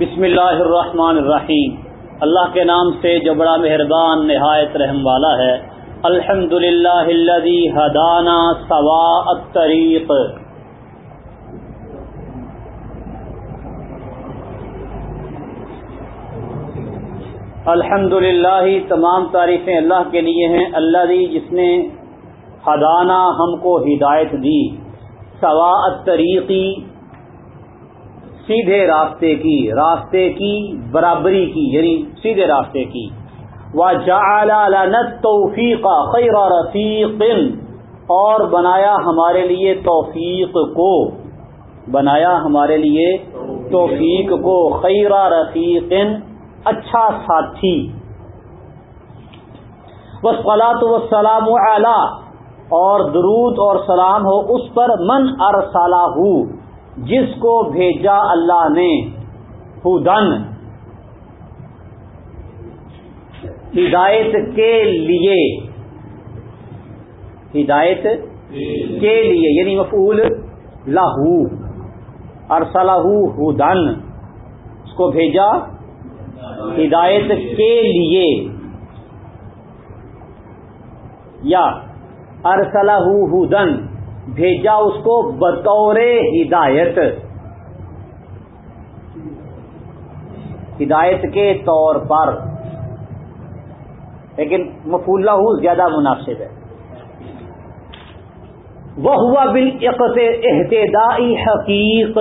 بسم اللہ الرحمن الرحیم۔ اللہ کے نام سے جو بڑا مہربان، نہایت رحم والا ہے۔ الحمد للہ ہدانا سوا الطریق۔ الحمد للہ تمام تعریفیں اللہ کے لیے ہیں۔ اللہ دی جس نے ہدانا ہم کو ہدایت دی۔ سوا طریقی سیدھے راستے کی راستے کی برابری کی یعنی سیدھے راستے کی۔ وہ توفیق خیر رفیق اور بنایا ہمارے لیے توفیق کو۔ بنایا ہمارے لیے توفیق کو۔ خیر رفیق اچھا ساتھی۔ بس وسلاۃ وسلام اعلی اور درود اور سلام ہو اس پر۔ من ارسالہ جس کو بھیجا اللہ نے ہدن ہدایت کے لیے، ہدایت کے لیے یعنی مفعول لاہو ارسلہ ہدن اس کو بھیجا ہدایت کے لیے، یا ارسلہ ہدن بھیجا اس کو بطور ہدایت۔ ہدایت کے طور پر۔ لیکن مفولہ زیادہ مناسب ہے۔ وہ ہوا بال احتدائی حقیق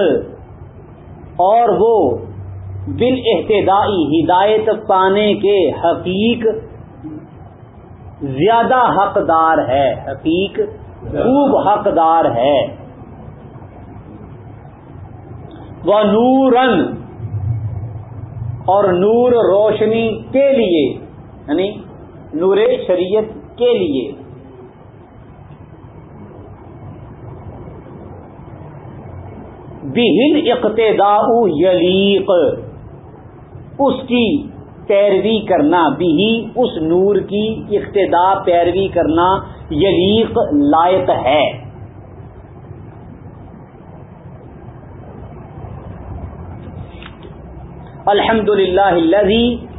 اور وہ بال احتدائی ہدایت پانے کے حقیق۔ زیادہ حقدار ہے۔ حقیق۔ خوب حقدار ہے۔ وہ نورن اور نور روشنی کے لیے یعنی نور شریعت کے لیے۔ بہن اقتدا یلیق، اس کی پیروی کرنا بھی اس نور کی اقتدا پیروی کرنا۔ یلیق لائق ہے۔ الحمد للہ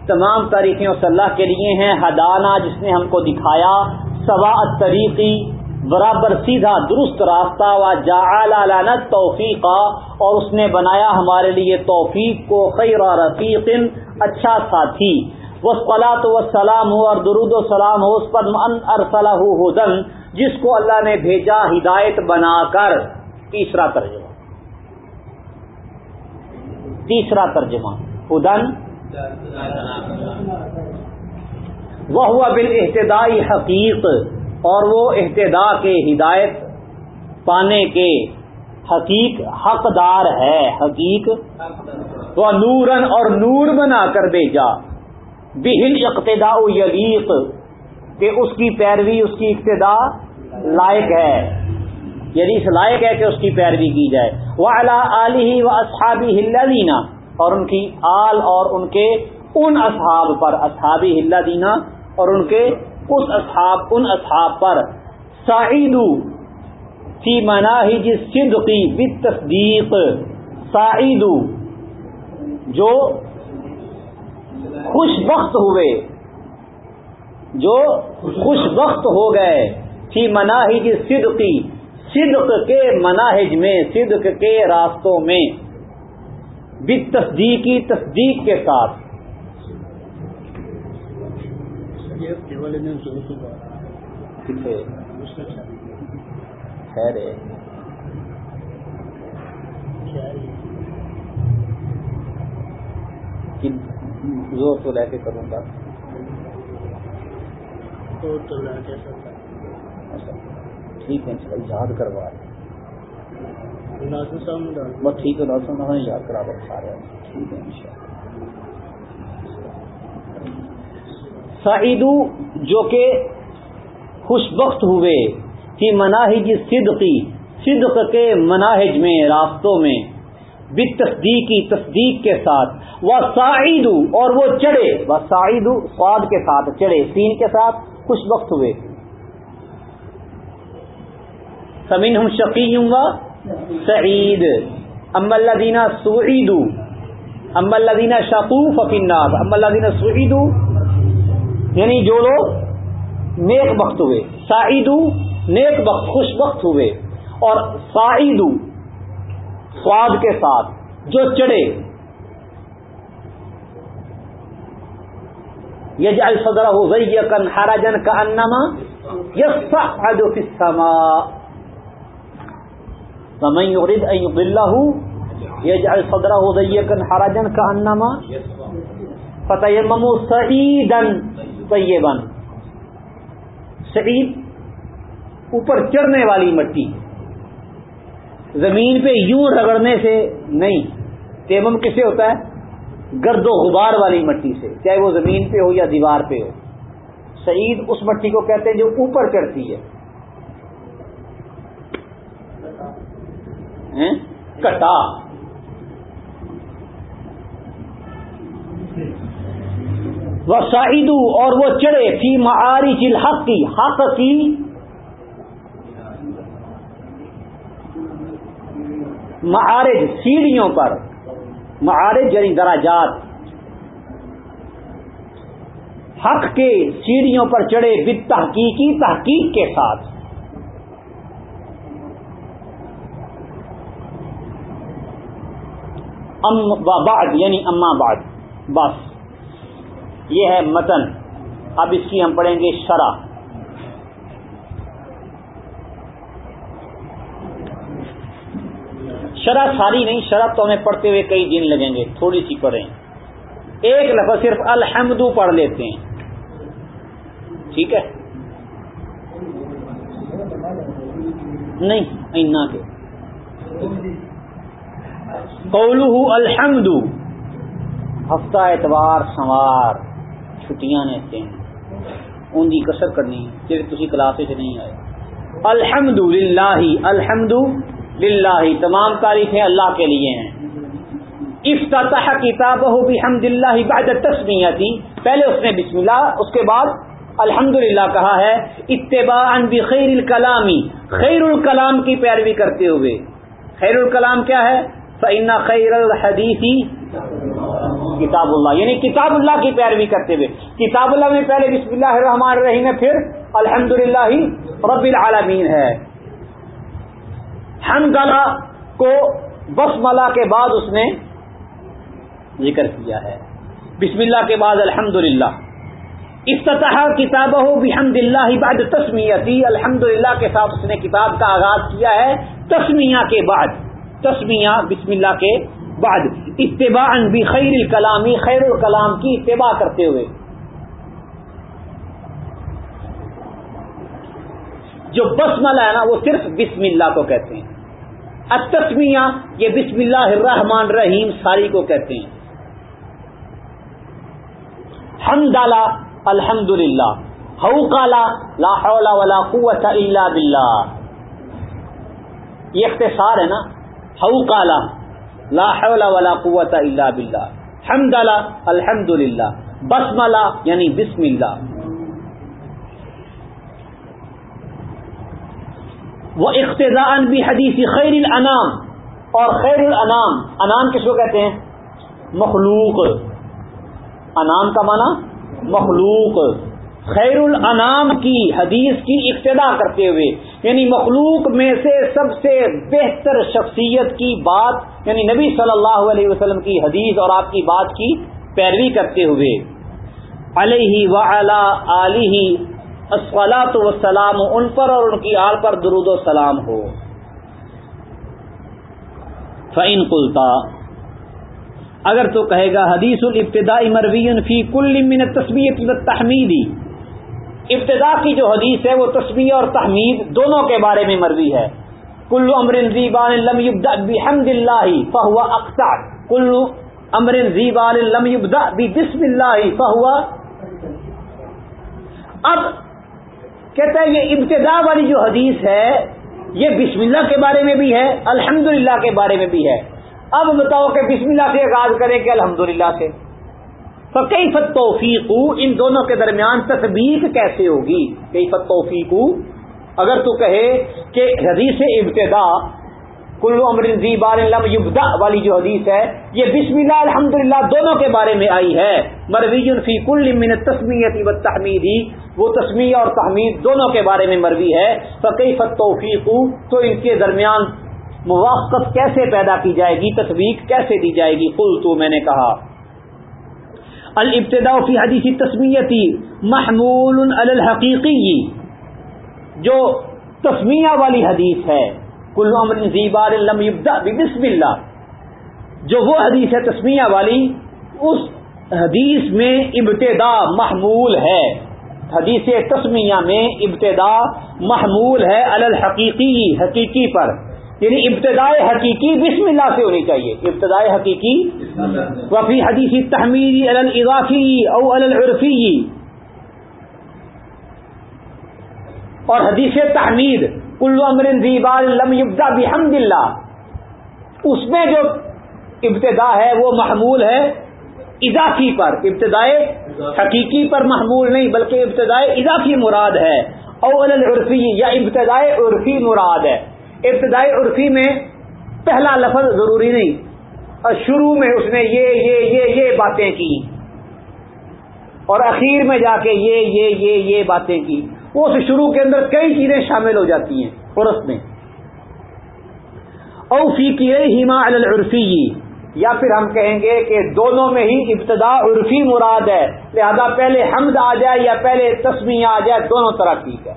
تمام تاریخیں صلی اللہ کے لیے ہیں، ہدانا جس نے ہم کو دکھایا، سوا طریقی برابر سیدھا درست راستہ، و جا توفیق اور اس نے بنایا ہمارے لیے توفیق کو خیر رفیق اچھا ساتھی۔ وہ سلاۃ و سلام ہو اور درود و سلام ہو اس پر ارسلہ ہدن جس کو اللہ نے بھیجا ہدایت بنا کر۔ تیسرا ترجمہ۔ تیسرا ترجمہ۔ ہدن۔ وہ ہوا بال احتدائی حقیق اور وہ احتدا کے ہدایت پانے کے حقیق حقدار ہے۔ حقیق۔ وہ نورن اور نور بنا کر بھیجا۔ بہل اقتدا یلیق، کہ اس کی پیروی، اس کی ابتدا لائق ہے۔ یعنی اس لائق ہے کہ اس کی پیروی کی جائے۔ وہ اللہ علی و اصحابی ہلدینہ اور ان کی آل اور ان کے ان اصحاب پر اصحابی ہل دینا اور ان کے اس اصحاب، ان اصحاب پر۔ سعیدو فی مناہج صدقی بالتصدیق، سعیدو، جو خوش بخت ہوئے۔ جو خوش بخت ہو گئے تھی مناہج صدقی صدق کے مناہج میں، صدق کے راستوں میں۔ بت تصدیقی تصدیق کے ساتھ۔ خیر زور تو لے کے کروں گا۔ ٹھیک ہے یاد کروا بس ٹھیک ہے ڈاکٹر صاحب یاد کرا ٹھیک ہے سعیدو جو کہ خوش بخت ہوئے کہ مناہج صدقی صدق کے مناہج میں راستوں میں۔ بت تصدیقی تصدیق کے ساتھ۔ وہ سعید اور وہ چڑھے۔ وہ سعید سواد کے ساتھ چڑھے، سین کے ساتھ خوش وقت ہوئے۔ سمین ہم شقی ہوں گا سعید ام اللہ دینا سعید ام الدین شقوف افناس ام الدین سعید یعنی جو لوگ نیک وقت ہوئے۔ سعید نیک وقت، خوش وقت ہوئے۔ اور سعید سواد کے ساتھ جو چڑھے۔ یج الصدر ہو گئی کن ہارا جن کا انما یس فما سمئی یج الصدر ہو گئی کن ہارا جن کا انما فتح ممو سعیدن طیبن سعید، اوپر چڑھنے والی مٹی۔ زمین پہ یوں رگڑنے سے نہیں۔ تیمم کس سے ہوتا ہے؟ گرد و غبار والی مٹی سے، چاہے وہ زمین پہ ہو یا دیوار پہ ہو۔ سعید اس مٹی کو کہتے ہیں جو اوپر چڑھتی ہے۔ کٹا۔ وہ اور وہ چڑھے فی معاری چل حق کی حق کی معارج، سیڑھیوں پر. معارج یعنی دراجات. حق کے سیڑھیوں پر چڑھے بد تحقیقی تحقیق کے ساتھ. ام بعد یعنی اما بعد. بس. یہ ہے متن. اب اس کی ہم پڑھیں گے شرح. شرح ساری نہیں، شرح تو ہمیں پڑھتے ہوئے کئی دن لگیں گے، تھوڑی سی پڑھیں۔ ایک لفظ صرف الحمدو پڑھ لیتے ہیں۔ ٹھیک ہے؟ نہیں کے۔ قولو الحمد ہفتہ اتوار سوار چھٹیاں لیتے ان کی کسر کرنی صرف کسی کلاس نہیں آئے۔ الحمد للہ الحمد للہ، تمام تعریفیں اللہ کے لیے ہیں۔ افتتاح کتاب ہو بھی ہم بعد تسمیہ تھی پہلے اس نے بسم اللہ اس کے بعد الحمد کہا ہے اتباع بخیر الکلامی، خیر الکلام کی پیروی کرتے ہوئے۔ خیر الکلام کیا ہے؟ فعین خیر الحدیثی کتاب اللہ۔ یعنی کتاب اللہ کی پیروی کرتے ہوئے۔ کتاب اللہ میں پہلے بسم اللہ الرحمن الرحیم ہے، پھر الحمد للہ رب العالمین ہے۔ گلا کو بس ملا کے بعد اس نے ذکر کیا ہے۔ بسم اللہ کے بعد الحمد للہ افتتاح کتاب ہو بحمد اللہ بعد تسمیتی۔ الحمد للہ کے ساتھ اس نے کتاب کا آغاز کیا ہے تسمیہ کے بعد۔ تسمیہ بسم اللہ کے بعد۔ اتباع بخیر الکلامی، خیر الکلام کی اتباع کرتے ہوئے۔ جو بسملہ ہے نا، وہ صرف بسم اللہ کو کہتے ہیں۔ التسمیہ، یہ بسم اللہ الرحمن الرحیم ساری کو کہتے ہیں۔ ہم الحمد للہ ہو کالا لا حول ولا قوت الا باللہ۔ یہ اختصار ہے نا ہو کالا لا حول ولا قوت الا باللہ۔ ہم الحمد للہ بسملا یعنی بسم اللہ۔ وہ اقتداء بھی حدیث خیر الانام اور خیر الانام انام کس کو کہتے ہیں؟ مخلوق۔ انام کا معنی مخلوق۔ خیر الانام کی حدیث کی ابتدا کرتے ہوئے یعنی مخلوق میں سے سب سے بہتر شخصیت کی بات یعنی نبی صلی اللہ علیہ وسلم کی حدیث اور آپ کی بات کی پیروی کرتے ہوئے، علیہ و علی اسفلاۃ وسلام ان پر اور ان کی آل پر درود و سلام ہو۔ فعین کلتا اگر تو کہے گا، حدیث الابتدائی مروی فی کل من تصویت تحمیدی ابتدا کی جو حدیث ہے، وہ تصویر اور تحمید دونوں کے بارے میں مروی ہے۔ کلو امر زیبان لم بحمد اللہ فہوا اختار کلو امر زیبان لم بسم اللہ فہوا اب کہتا ہے یہ ابتدا والی جو حدیث ہے، یہ بسم اللہ کے بارے میں بھی ہے الحمد کے بارے میں بھی ہے۔ اب بتاؤ کہ بسم اللہ سے آغاز کریں کہ الحمد سے۔ تو کئی فت توفیق ان دونوں کے درمیان تصویر کیسے ہوگی؟ کئی فت توفیق اگر تو کہے کہ حدیث ابتدا کلو امر بار لم یبدا والی جو حدیث ہے، یہ بسم اللہ الحمد دونوں کے بارے میں آئی ہے۔ مروی فی کل من تسمیت و تحمیدی وہ تسمیہ اور تحمید دونوں کے بارے میں مروی ہے۔ فقی توفیق تو ان کے درمیان موافقت کیسے پیدا کی جائے گی؟ تصویق کیسے دی جائے گی؟ کل تو میں نے کہا۔ الابتداء فی حدیث تسمیتی محمول الحقیقی، جو تسمیہ والی حدیث ہے۔ کل امر زیبار لم بسم اللہ۔ جو وہ حدیث ہے تسمیہ والی، اس حدیث میں ابتدا محمول ہے۔ حدیث تسمیہ میں ابتدا محمول ہے الحقیقی حقیقی پر۔ یعنی ابتدائے حقیقی بسم اللہ سے ہونی چاہیے۔ ابتدائے حقیقی وفی حدیث تحمیری الاضافی او العرفی۔ اور حدیث تحمید کلو امر دیبال لم یبدا بحمد اللہ۔ اس میں جو ابتدا ہے وہ محمول ہے۔ اضافی پر، ابتدائے حقیقی پر محمول نہیں، بلکہ ابتدائے اضافی مراد ہے۔ اول العرفی یا ابتدائے عرفی مراد ہے۔ ابتدائی عرفی میں پہلا لفظ ضروری نہیں۔ اور شروع میں اس نے یہ یہ یہ یہ باتیں کی۔ اور اخیر میں جا کے یہ یہ یہ یہ باتیں کی۔ اس شروع کے اندر کئی چیزیں شامل ہو جاتی ہیں عرف میں۔ اوفی کی ہیما العرفی۔ یا پھر ہم کہیں گے کہ دونوں میں ہی ابتدا عرفی مراد ہے، لہذا پہلے حمد آ جائے یا پہلے تسمی آ جائے، دونوں طرح ٹھیک ہے۔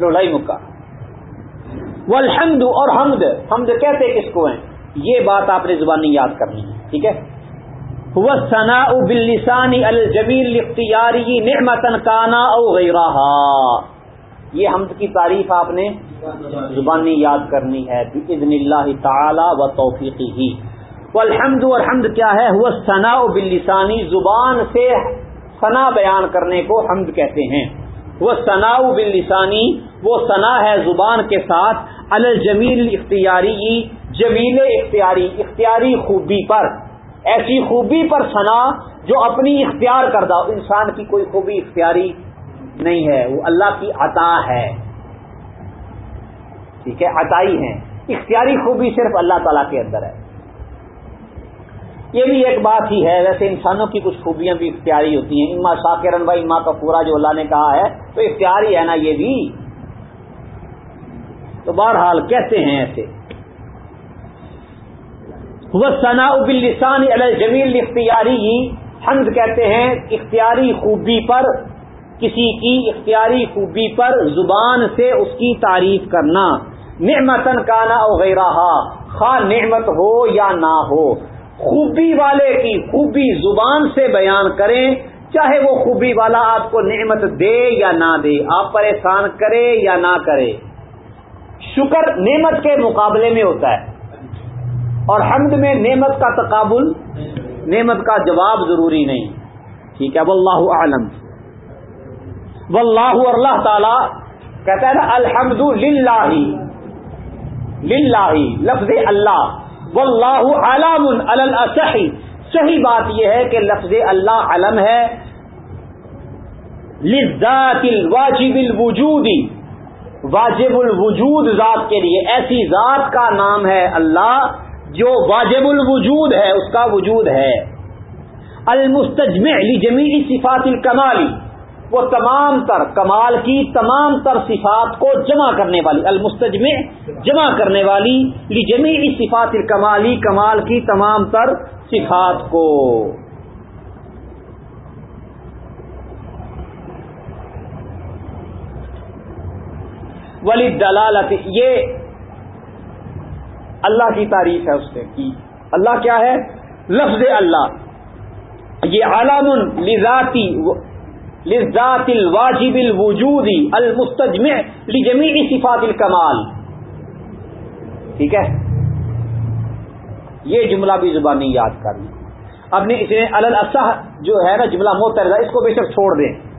رولائی مکہ۔ والحمد اور حمد حمد کہتے کس کو ہیں؟ یہ بات آپ نے زبانی یاد کرنی ہے، ٹھیک ہے؟ وہ ثنا بلسانی الجمیل اختیاری نعمتن کانا او غیرہ یہ حمد کی تعریف آپ نے زبانی یاد کرنی ہے باذن اللہ تعالی و توفیقی۔ ہی والحمد اور حمد کیا ہے؟ وہ ثنا بلسانی زبان سے ثنا بیان کرنے کو حمد کہتے ہیں۔ وہ ثنا بلسانی وہ ثنا ہے زبان کے ساتھ الجمیل اختیاری جمیل اختیاری اختیاری خوبی پر۔ ایسی خوبی پر سنا جو اپنی اختیار کردہ، انسان کی کوئی خوبی، اختیاری نہیں ہے، وہ اللہ کی عطا ہے۔ ٹھیک ہے، عطائی ہے اختیاری خوبی صرف اللہ تعالی کے اندر ہے۔ یہ بھی ایک بات ہی ہے، ویسے انسانوں کی کچھ خوبیاں بھی اختیاری ہوتی ہیں۔ اما شاکرن بھائی اما کا پورا جو اللہ نے کہا ہے، تو اختیاری ہے نا یہ بھی۔ تو بہرحال کہتے ہیں ایسے؟ وہ ثنا ابلسان الجمیل اختیاری حمد کہتے ہیں، اختیاری خوبی پر کسی کی اختیاری خوبی پر زبان سے اس کی تعریف کرنا۔ نعمتن کانا وغیرہ خواہ نعمت ہو یا نہ ہو۔ خوبی والے کی خوبی زبان سے بیان کریں، چاہے وہ خوبی والا آپ کو نعمت دے یا نہ دے، آپ پریشان کرے یا نہ کرے۔ شکر نعمت کے مقابلے میں ہوتا ہے۔ اور حمد میں نعمت کا تقابل، نعمت کا جواب ضروری نہیں۔ ٹھیک ہے، واللہ عالم واللہ اور اللہ تعالی کہتا ہے نا الحمد للہ للہ، لفظ اللہ، واللہ علام الصحی صحیح بات یہ ہے کہ لفظ اللہ علم ہے۔ لذات الواجب الوجودی واجب الوجود ذات کے لیے ایسی ذات کا نام ہے اللہ جو واجب الوجود ہے، اس کا وجود ہے۔ المستجمع لجمیع صفات الکمالی وہ تمام تر کمال کی تمام تر صفات کو جمع کرنے والی، المستجمع جمع کرنے والی، لجمیع صفات الکمالی، کمال کی تمام تر صفات کو۔ ولی دلالت یہ اللہ کی تعریف ہے اس نے کی اللہ کیا ہے؟ لفظ اللہ۔ یہ علام لذاتی لذات الواجب الوجودی المستجمع لجمیع صفات الکمال ٹھیک ہے؟ یہ جملہ بھی زبانی یاد کر لیں۔ اب نے اس نے الصح جو ہے نا جملہ محترضہ اس کو بے شک چھوڑ دیں۔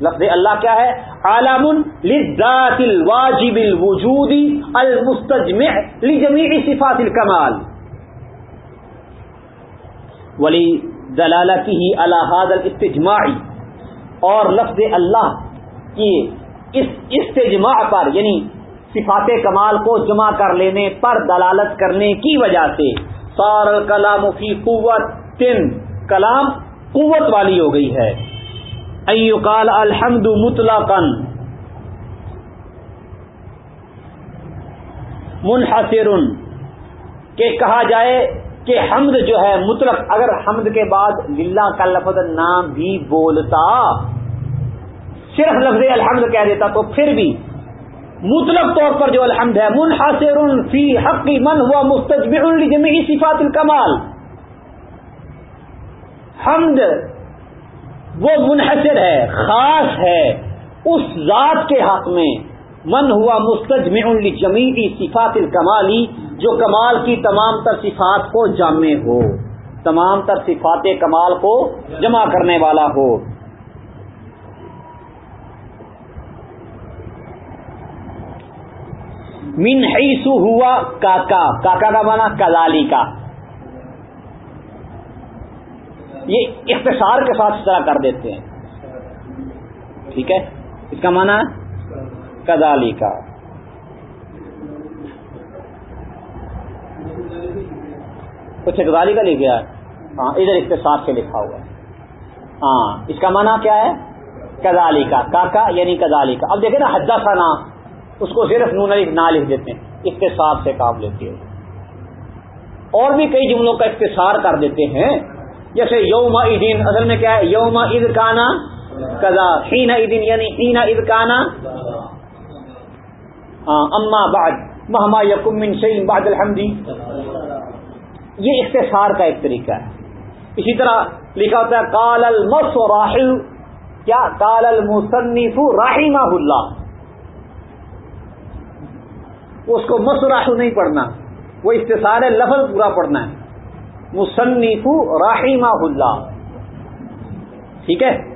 لفظ اللہ کیا ہے؟ عالم لذات الواجب الوجودی المستجمع لجمیع صفات الکمال ولی دلالتی ہی الحاد الاستجماعی اور لفظ اللہ کی اس استجماع پر یعنی صفات کمال کو جمع کر لینے پر دلالت کرنے کی وجہ سے سار کلام فی قوت تن کلام قوت والی ہو گئی ہے۔ ایوکال الحمد مطلقن منحصر۔ کہ کہا جائے کہ حمد جو ہے مطلق اگر حمد کے بعد للہ کا لفظ نام بھی بولتا، صرف لفظ الحمد کہہ دیتا تو پھر بھی مطلق طور پر جو الحمد ہے، منحصر فی حق من ہوا مستجب جمی صفات الکمال۔ حمد وہ منحصر ہے، خاص ہے اس ذات کے حق میں۔ من ہوا مستجمع جمی صفات الکمالی جو کمال کی تمام تر صفات کو جامع ہو، تمام تر صفات کمال کو جمع کرنے والا ہو۔ من حیثو ہوا کاکا کاکا کا مانا کلالی کا۔ یہ اختصار کے ساتھ اس طرح کر دیتے ہیں۔ ٹھیک ہے؟ اس کا مانا کدالی کا کچھ اچھا، کدالی کا لکھ گیا ہاں ادھر اختصار سے لکھا ہوا ہے۔ ہاں اس کا مانا کیا ہے؟ کدالی کا کاکا یعنی کدالی کا اب دیکھیں نا حجا سا نام۔ اس کو صرف نون نہ لکھ دیتے ہیں۔ اختصار سے کام لیتے ہیں۔ اور بھی کئی جملوں کا اختصار کر دیتے ہیں۔ جیسے یوم عیدین اصل میں کیا ہے؟ یوم عید کانا کدا ہین عیدین یعنی ہین عید کانا اما بعد مہما یقم من شعین بعد الحمدی یہ اختصار کا ایک طریقہ ہے۔ اسی طرح لکھا ہوتا ہے کال المس راہل کیا؟ کال المصنف راہیمہ اللہ۔ اس کو مس مسراہ نہیں پڑھنا، وہ اختصار لفظ پورا پڑھنا ہے۔ مصنف راہیمہ اللہ۔ ٹھیک ہے؟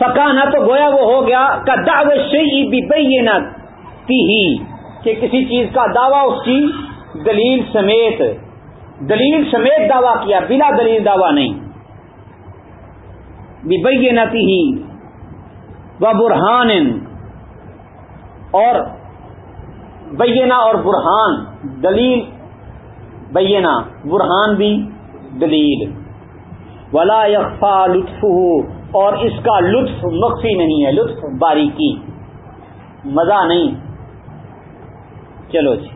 فکانا تو گویا وہ ہو گیا کا دعو شی کہ کسی چیز کا دعویٰ اس کی دلیل سمیت دلیل سمیت دعویٰ کیا، بلا دلیل دعویٰ نہیں۔ بینتی ہی و برہان اور بینا اور برہان، دلیل بینا، برہان بھی دلیل۔ ولا یقفا لطف اور اس کا لطف مخفی نہیں ہے لطف باریکی۔ مزہ نہیں۔ چلو جی۔